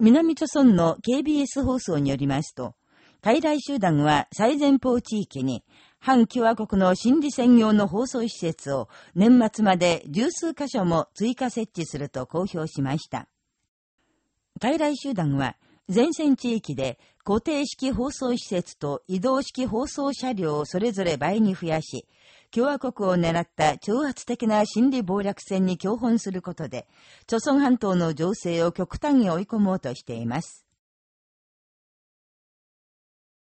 南朝村の KBS 放送によりますと、傀儡集団は最前方地域に、反共和国の心理専用の放送施設を年末まで十数箇所も追加設置すると公表しました。傀儡集団は、前線地域で固定式放送施設と移動式放送車両をそれぞれ倍に増やし、共和国を狙った挑発的な心理暴略戦に共本することで、朝鮮半島の情勢を極端に追い込もうとしています。